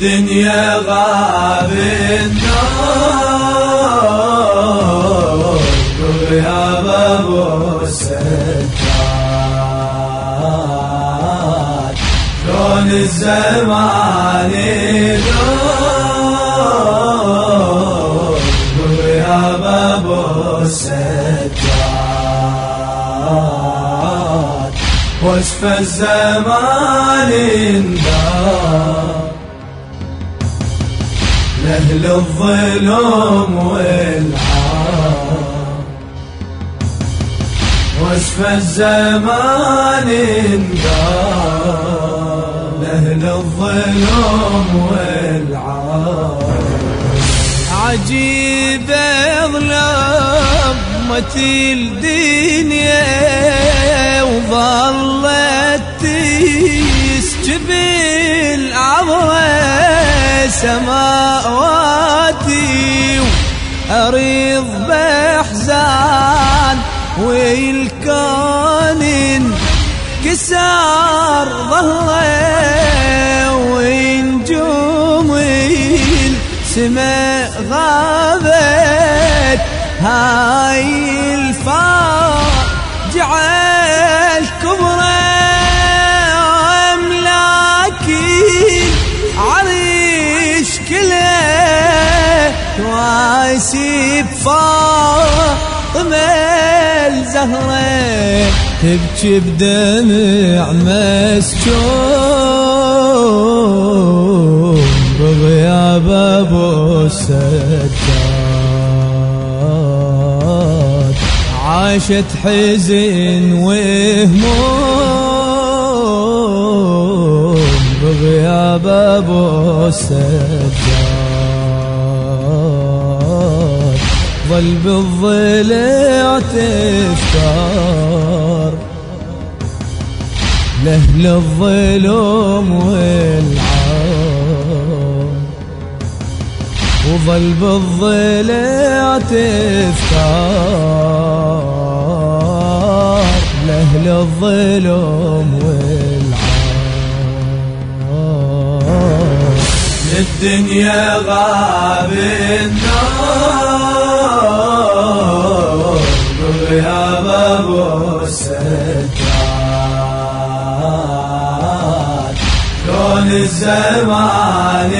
للدنيا غاب النار غياب ابو السجاد شلون الزمان دور غياب ابو السجاد وصف الزمان انذار لأهل الظلم والعار وصف الزمان انذار لأهل الظلم والعار عجيب ظلمة الدنيا وظلت تسجبل عبر سماواتي أريض بحزان والكون كسر ظهره ونجوم السماء غابت. هاي الفاجعة تواسي بفاطمة الزهرة تبكي بدمع مسجون بغياب أبو السجاد. عاشت حزن وهموم بغياب أبو السجاد. ظل بالضلع تفتار لأهل الظلم والعار. وظل بالضلع تفتار لأهل الظلم والعار. للدنيا غاب النار. الزمان.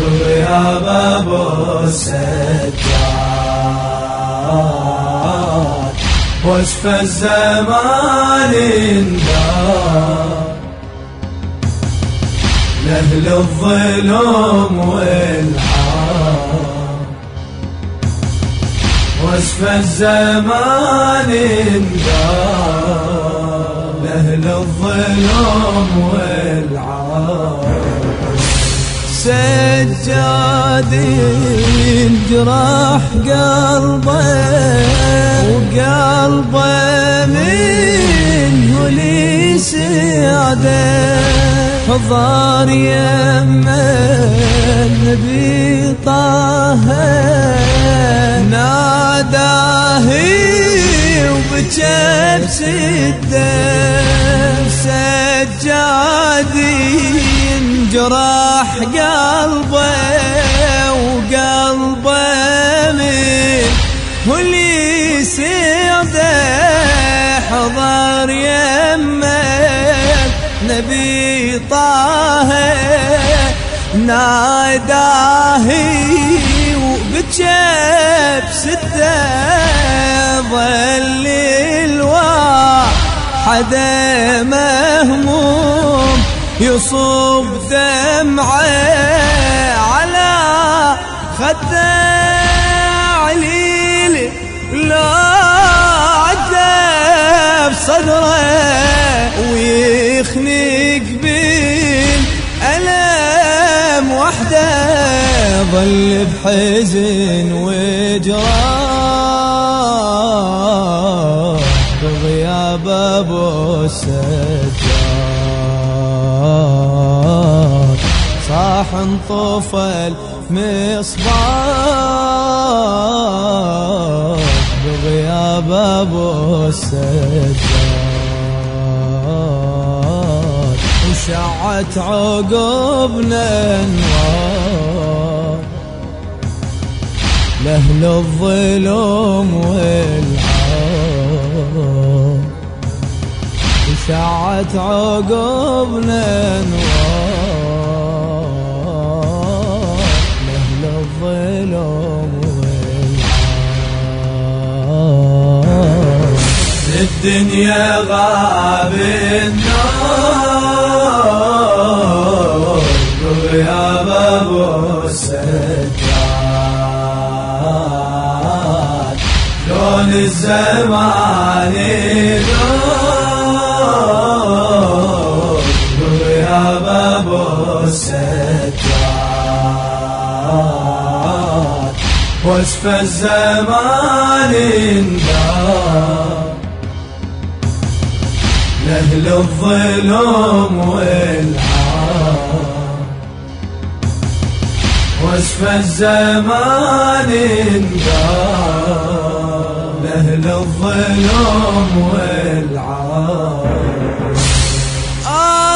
بغياب ابو السجاد وصف الزمان انذار لأهل الظلم والعار وصف الزمان انذار لأهل الظلم والعار سجاد جراح قلبه وقلبه منه لي سعده حضار يما النبي طه ناداه وبكى بسده سجادي جراح قلبه وقلبه من واللي سعده حضر يمه. نبي طه ناداه بجبس ظل الواحد مهموم يصب دمعة على خده. ظل بحزن وجراح بغياب أبو السجاد. صاح انطفى المصباح بغياب أبو السجاد. وشعت عقبنا انوار لاهل الظلم والعار وشعت عقبنا انوار لاهل الظلم والعار الدنيا غاب النار. وغياب ابو الزمان. وغياب ابو السجاد. وصف الزمان انذار. لأهل الظلم والعار وصف الزمان انذار. الظلم والعار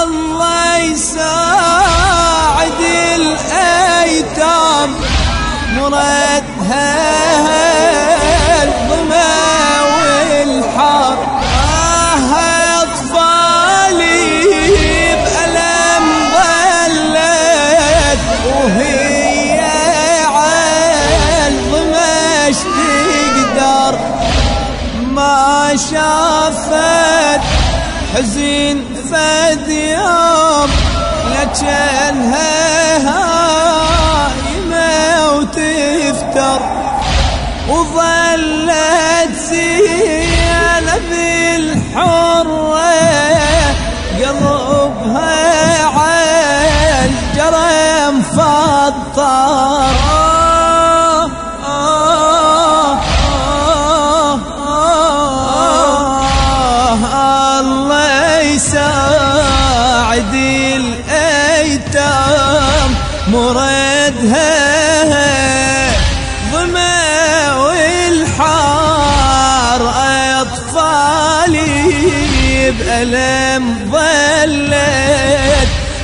الله يساعد الأيتام. مردها وتفتر وظلت زينب الحرة قلبها عال جرى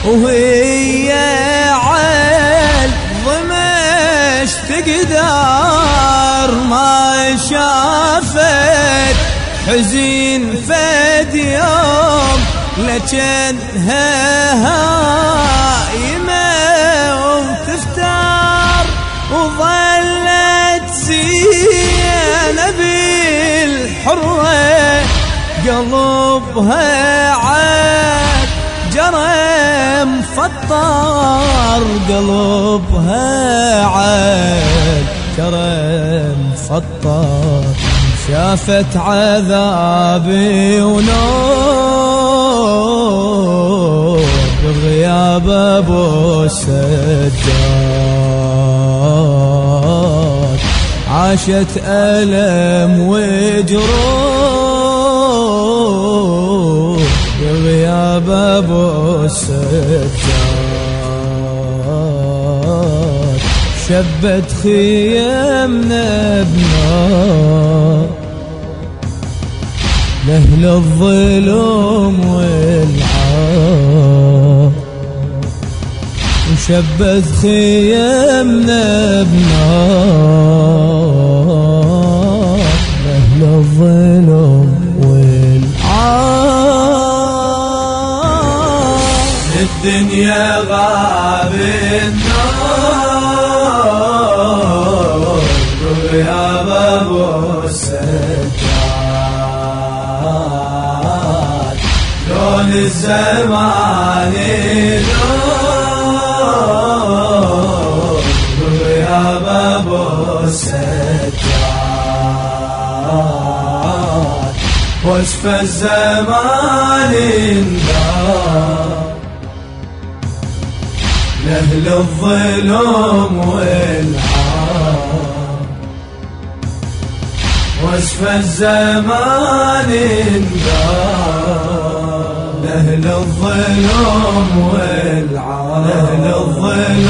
وهي عال ظمش تقدر ما شافت حزين فد يوم لجنها هايمة وتفتر وظلت قلبها مفطر قلبها عاد. جرى مفطر شافت عذابي ونور بغياب أبو السجاد. عاشت ألم وجروح بغياب ابو السجاد. شبت خيامنا بنار لأهل الظلم والعار وشبت خيامنا بنار لأهل الظلم والعار الدنيا غاب النور. يا بابو السجاد. لون الزمان نور. يا بابو السجاد. وصف الزمان النار لأهل الظلم والعار. وصف الزمان انذار. لأهل الظلم والعار. لأهل الظلم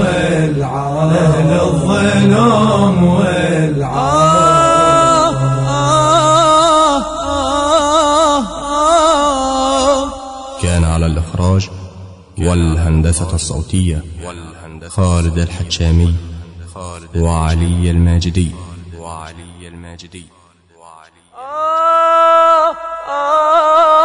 والعار. لأهل الظلم والعار. يعني والهندسة الصوتية خالد الحتشامي وعلي الماجدي. وعلي الماجدي وعلي الماجدي